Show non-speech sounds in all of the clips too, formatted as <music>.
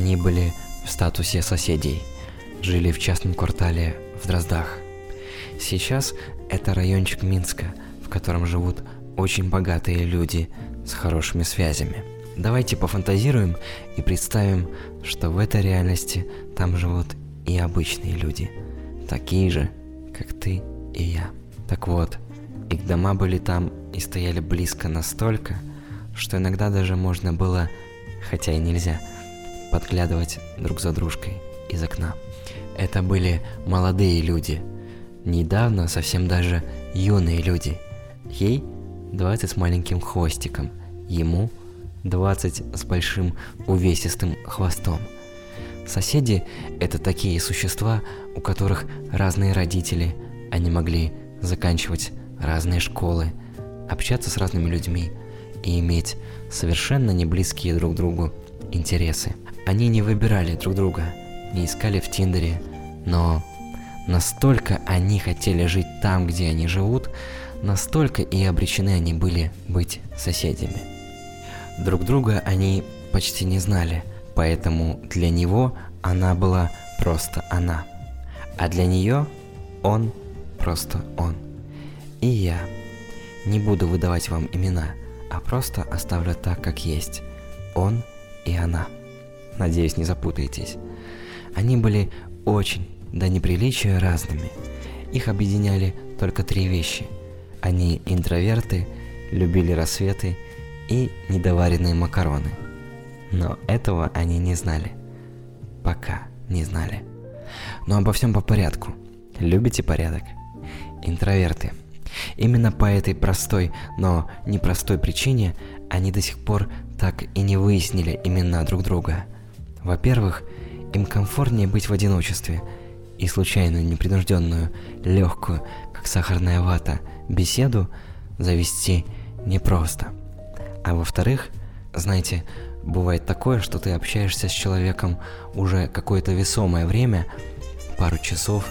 Они были в статусе соседей, жили в частном квартале в Дроздах. Сейчас это райончик Минска, в котором живут очень богатые люди с хорошими связями. Давайте пофантазируем и представим, что в этой реальности там живут и обычные люди, такие же, как ты и я. Так вот, их дома были там и стояли близко настолько, что иногда даже можно было, хотя и нельзя, подглядывать друг за дружкой из окна. Это были молодые люди, недавно совсем даже юные люди. Ей 20 с маленьким хвостиком, ему 20 с большим увесистым хвостом. Соседи – это такие существа, у которых разные родители, они могли заканчивать разные школы, общаться с разными людьми и иметь совершенно не близкие друг другу интересы. Они не выбирали друг друга, не искали в Тиндере, но настолько они хотели жить там, где они живут, настолько и обречены они были быть соседями. Друг друга они почти не знали, поэтому для него она была просто она, а для нее он просто он. И я. Не буду выдавать вам имена, а просто оставлю так, как есть. Он и она. Надеюсь, не запутаетесь. Они были очень, до неприличия, разными. Их объединяли только три вещи. Они интроверты, любили рассветы и недоваренные макароны. Но этого они не знали. Пока не знали. Но обо всем по порядку. Любите порядок? Интроверты. Именно по этой простой, но непростой причине они до сих пор так и не выяснили имена друг друга. Во-первых, им комфортнее быть в одиночестве, и случайную, непринужденную, легкую, как сахарная вата, беседу завести непросто. А во-вторых, знаете, бывает такое, что ты общаешься с человеком уже какое-то весомое время, пару часов,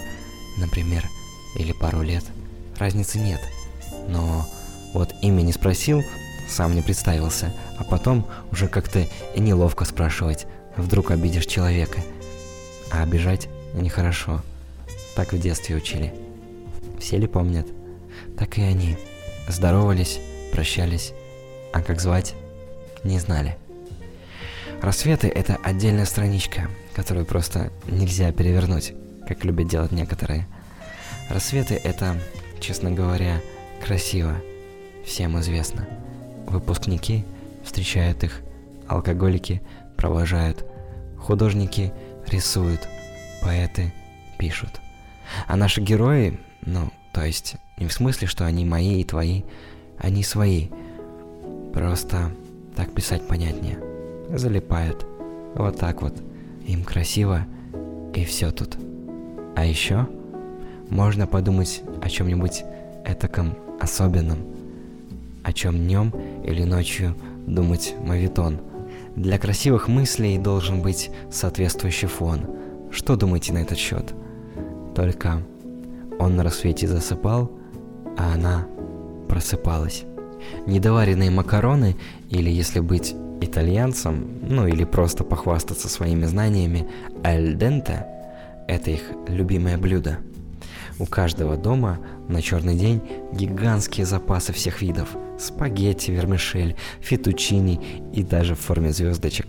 например, или пару лет, разницы нет. Но вот имя не спросил, сам не представился, а потом уже как-то и неловко спрашивать, вдруг обидишь человека. А обижать нехорошо. Так в детстве учили. Все ли помнят? Так и они. Здоровались, прощались, а как звать, не знали. Рассветы — это отдельная страничка, которую просто нельзя перевернуть, как любят делать некоторые — Рассветы это, честно говоря, красиво. Всем известно. Выпускники встречают их, алкоголики провожают, художники рисуют, поэты пишут. А наши герои, ну, то есть не в смысле, что они мои и твои, они свои. Просто так писать понятнее. Залипают. Вот так вот. Им красиво, и все тут. А еще можно подумать о чем-нибудь этаком особенном, о чем днем или ночью думать мавитон. Для красивых мыслей должен быть соответствующий фон. Что думаете на этот счет? Только он на рассвете засыпал, а она просыпалась. Недоваренные макароны, или если быть итальянцем, ну или просто похвастаться своими знаниями, аль денте – это их любимое блюдо – у каждого дома на черный день гигантские запасы всех видов. Спагетти, вермишель, фетучини и даже в форме звездочек.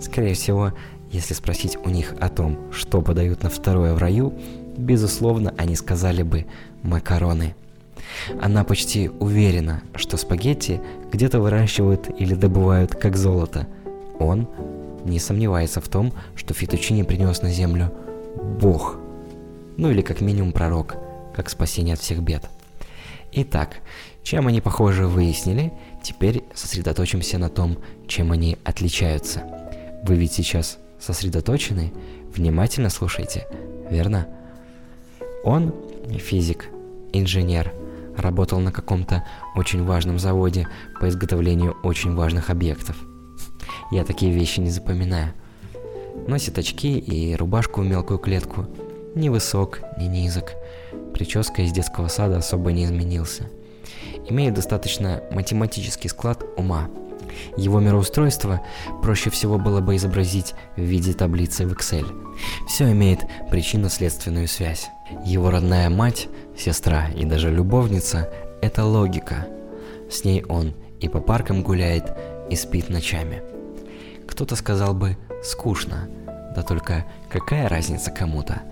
Скорее всего, если спросить у них о том, что подают на второе в раю, безусловно, они сказали бы «макароны». Она почти уверена, что спагетти где-то выращивают или добывают как золото. Он не сомневается в том, что фетучини принес на землю Бог – ну или как минимум пророк, как спасение от всех бед. Итак, чем они похожи выяснили, теперь сосредоточимся на том, чем они отличаются. Вы ведь сейчас сосредоточены, внимательно слушайте, верно? Он физик, инженер, работал на каком-то очень важном заводе по изготовлению очень важных объектов. Я такие вещи не запоминаю. Носит очки и рубашку в мелкую клетку – ни высок, ни низок. Прическа из детского сада особо не изменился. Имеет достаточно математический склад ума. Его мироустройство проще всего было бы изобразить в виде таблицы в Excel. Все имеет причинно-следственную связь. Его родная мать, сестра и даже любовница – это логика. С ней он и по паркам гуляет, и спит ночами. Кто-то сказал бы «скучно», да только какая разница кому-то?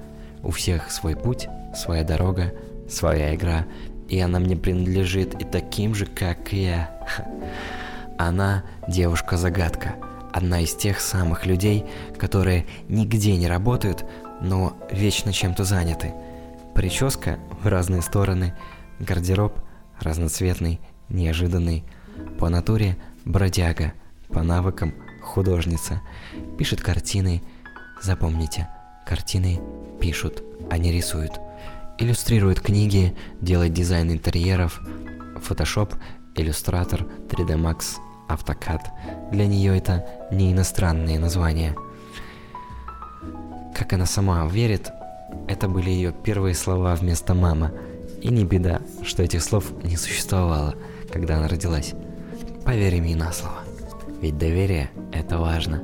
У всех свой путь, своя дорога, своя игра, и она мне принадлежит и таким же, как и я. <laughs> Она девушка-загадка, одна из тех самых людей, которые нигде не работают, но вечно чем-то заняты. Прическа в разные стороны, гардероб разноцветный, неожиданный, по натуре бродяга, по навыкам художница, пишет картины, запомните, картины пишут, а не рисуют, иллюстрирует книги, делает дизайн интерьеров, Photoshop, Illustrator, 3D Max, AutoCAD. Для нее это не иностранные названия. Как она сама верит, это были ее первые слова вместо «мама». И не беда, что этих слов не существовало, когда она родилась. Поверь мне на слово. Ведь доверие – это важно.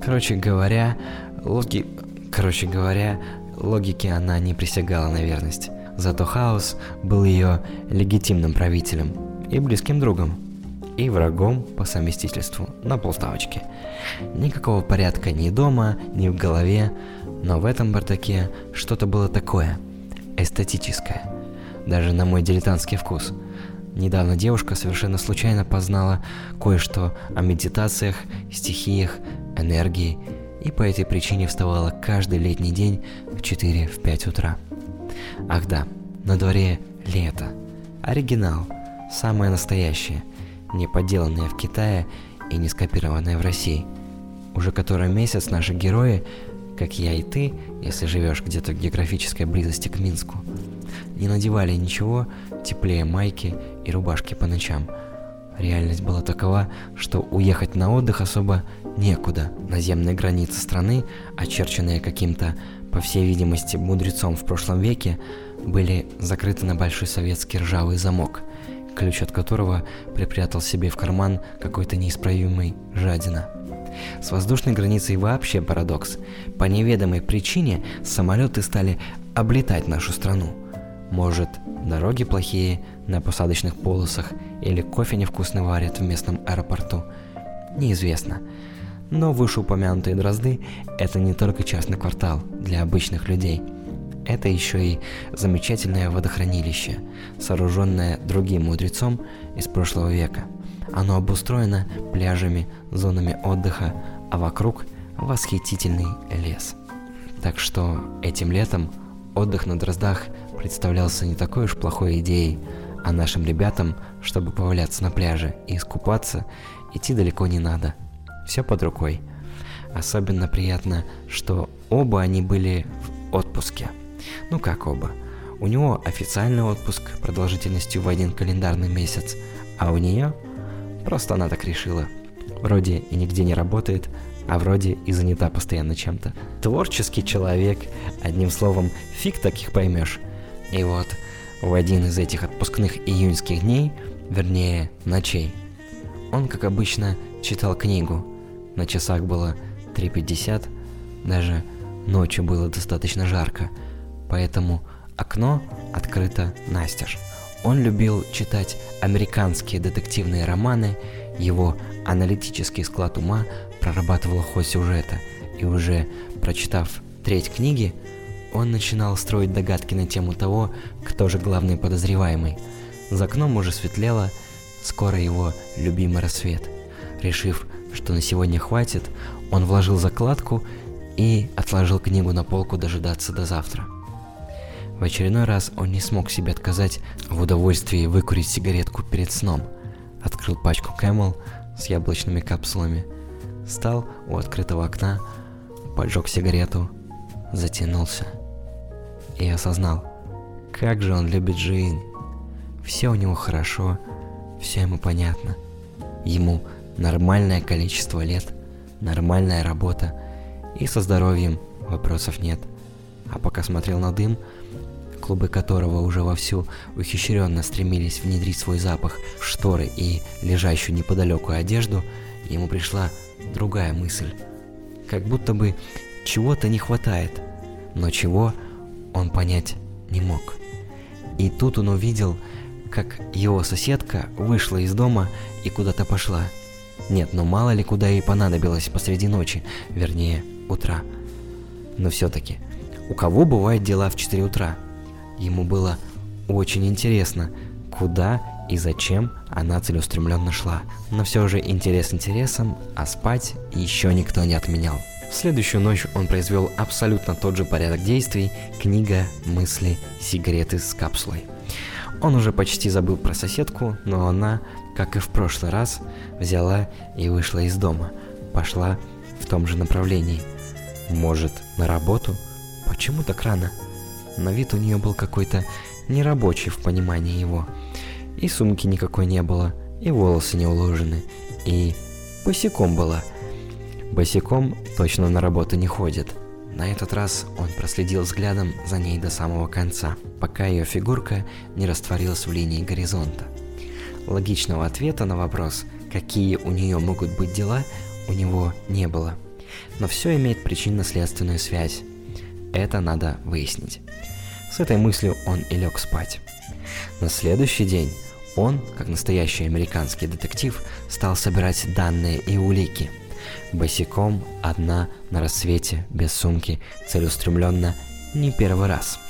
Короче говоря, логи... Короче говоря, логике она не присягала на верность. Зато Хаос был ее легитимным правителем и близким другом и врагом по совместительству на полставочки. Никакого порядка ни дома, ни в голове, но в этом бардаке что-то было такое, эстетическое, даже на мой дилетантский вкус. Недавно девушка совершенно случайно познала кое-что о медитациях, стихиях, энергии, и по этой причине вставала каждый летний день в 4-5 утра. Ах да, на дворе лето. Оригинал, самое настоящее – не поделанные в Китае и не скопированные в России. Уже который месяц наши герои, как я и ты, если живешь где-то в географической близости к Минску, не надевали ничего теплее майки и рубашки по ночам. Реальность была такова, что уехать на отдых особо некуда. Наземные границы страны, очерченные каким-то, по всей видимости, мудрецом в прошлом веке, были закрыты на большой советский ржавый замок – ключ от которого припрятал себе в карман какой-то неисправимый жадина. С воздушной границей вообще парадокс. По неведомой причине самолеты стали облетать нашу страну. Может, дороги плохие на посадочных полосах или кофе невкусно варят в местном аэропорту. Неизвестно. Но вышеупомянутые дрозды – это не только частный квартал для обычных людей – это еще и замечательное водохранилище, сооруженное другим мудрецом из прошлого века. Оно обустроено пляжами, зонами отдыха, а вокруг восхитительный лес. Так что этим летом отдых на Дроздах представлялся не такой уж плохой идеей, а нашим ребятам, чтобы поваляться на пляже и искупаться, идти далеко не надо. Все под рукой. Особенно приятно, что оба они были в отпуске. Ну как оба. У него официальный отпуск продолжительностью в один календарный месяц, а у нее просто она так решила. Вроде и нигде не работает, а вроде и занята постоянно чем-то. Творческий человек, одним словом, фиг таких поймешь. И вот в один из этих отпускных июньских дней, вернее, ночей, он, как обычно, читал книгу. На часах было 3.50, даже ночью было достаточно жарко – поэтому окно открыто настежь. Он любил читать американские детективные романы, его аналитический склад ума прорабатывал ход сюжета, и уже прочитав треть книги, он начинал строить догадки на тему того, кто же главный подозреваемый. За окном уже светлело, скоро его любимый рассвет. Решив, что на сегодня хватит, он вложил закладку и отложил книгу на полку дожидаться до завтра. В очередной раз он не смог себе отказать в удовольствии выкурить сигаретку перед сном. Открыл пачку Camel с яблочными капсулами, встал у открытого окна, поджег сигарету, затянулся и осознал, как же он любит жизнь. Все у него хорошо, все ему понятно. Ему нормальное количество лет, нормальная работа, и со здоровьем вопросов нет. А пока смотрел на дым, клубы которого уже вовсю ухищренно стремились внедрить свой запах в шторы и лежащую неподалеку одежду, ему пришла другая мысль. Как будто бы чего-то не хватает, но чего он понять не мог. И тут он увидел, как его соседка вышла из дома и куда-то пошла. Нет, ну мало ли куда ей понадобилось посреди ночи, вернее, утра. Но все-таки, у кого бывают дела в 4 утра? Ему было очень интересно, куда и зачем она целеустремленно шла. Но все же интерес интересом, а спать еще никто не отменял. Следующую ночь он произвел абсолютно тот же порядок действий, книга, мысли, сигареты с капсулой. Он уже почти забыл про соседку, но она, как и в прошлый раз, взяла и вышла из дома, пошла в том же направлении. Может, на работу? Почему так рано? На вид у нее был какой-то нерабочий в понимании его. И сумки никакой не было, и волосы не уложены, и босиком была. Босиком точно на работу не ходит. На этот раз он проследил взглядом за ней до самого конца, пока ее фигурка не растворилась в линии горизонта. Логичного ответа на вопрос, какие у нее могут быть дела, у него не было. Но все имеет причинно-следственную связь. Это надо выяснить. С этой мыслью он и лег спать. На следующий день он, как настоящий американский детектив, стал собирать данные и улики. Босиком, одна, на рассвете, без сумки, целеустремленно, не первый раз –